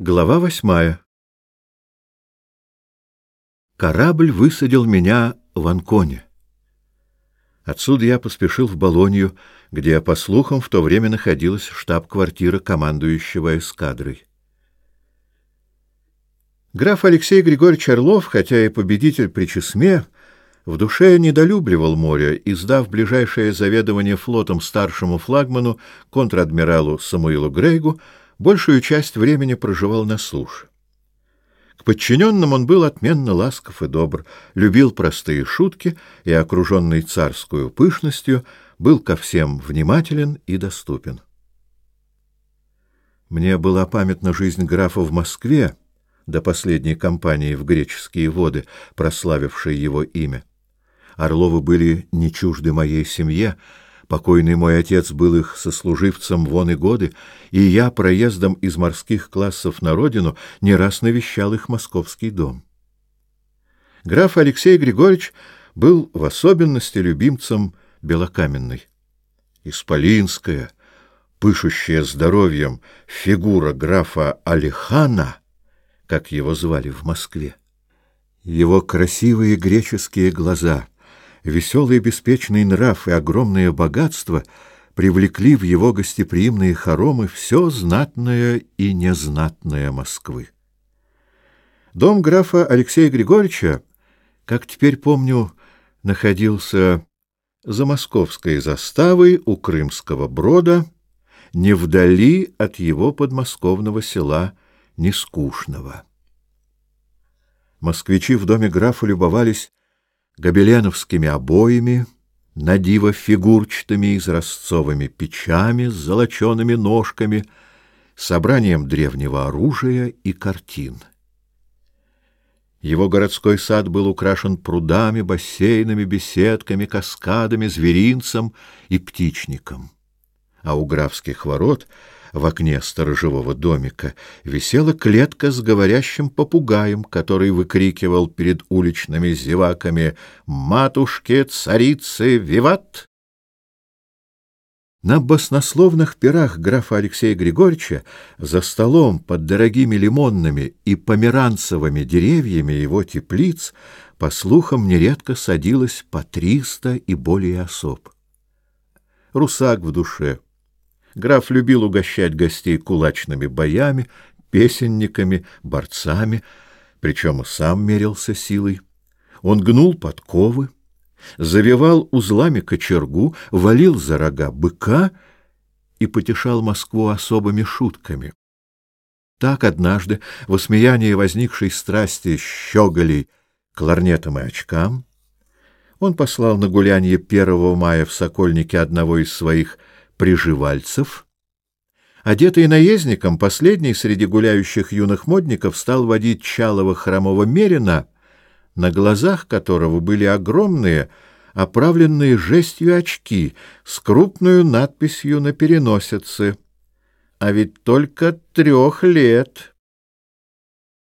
Глава восьмая Корабль высадил меня в Анконе. Отсюда я поспешил в Болонью, где, по слухам, в то время находилась штаб-квартира командующего эскадрой. Граф Алексей Григорьевич Орлов, хотя и победитель при Чесме, в душе недолюбливал море и, сдав ближайшее заведование флотом старшему флагману, контр-адмиралу Самуилу Грейгу, большую часть времени проживал на суше. К подчиненным он был отменно ласков и добр, любил простые шутки и, окруженный царскую пышностью, был ко всем внимателен и доступен. Мне была памятна жизнь графа в Москве до последней кампании в греческие воды, прославившей его имя. Орловы были не чужды моей семье, Покойный мой отец был их сослуживцем вон и годы, и я проездом из морских классов на родину не раз навещал их московский дом. Граф Алексей Григорьевич был в особенности любимцем Белокаменной. Исполинская, пышущая здоровьем фигура графа Алихана, как его звали в Москве. Его красивые греческие глаза — Веселый и беспечный нрав и огромное богатство привлекли в его гостеприимные хоромы все знатное и незнатное Москвы. Дом графа Алексея Григорьевича, как теперь помню, находился за московской заставой у Крымского брода, не вдали от его подмосковного села Нескушного. Москвичи в доме графа любовались гобеленовскими обоями, надиво фигурчатыми изразцовыми печами с золочеными ножками, собранием древнего оружия и картин. Его городской сад был украшен прудами, бассейнами, беседками, каскадами, зверинцем и птичником. А у графских ворот — в окне сторожевого домика висела клетка с говорящим попугаем, который выкрикивал перед уличными зеваками «Матушке, царицы, виват!» На баснословных пирах графа Алексея Григорьевича за столом под дорогими лимонными и померанцевыми деревьями его теплиц, по слухам, нередко садилось по триста и более особ. Русак в душе, Граф любил угощать гостей кулачными боями, песенниками, борцами, причем сам мерился силой. Он гнул подковы, завивал узлами кочергу, валил за рога быка и потешал Москву особыми шутками. Так однажды, в осмеянии возникшей страсти щеголей, кларнетом и очкам, он послал на гулянье 1 мая в Сокольнике одного из своих приживальцев. Одетый наездником, последний среди гуляющих юных модников стал водить чалого хромого мерина, на глазах которого были огромные, оправленные жестью очки с крупную надписью на переносице. «А ведь только трех лет!»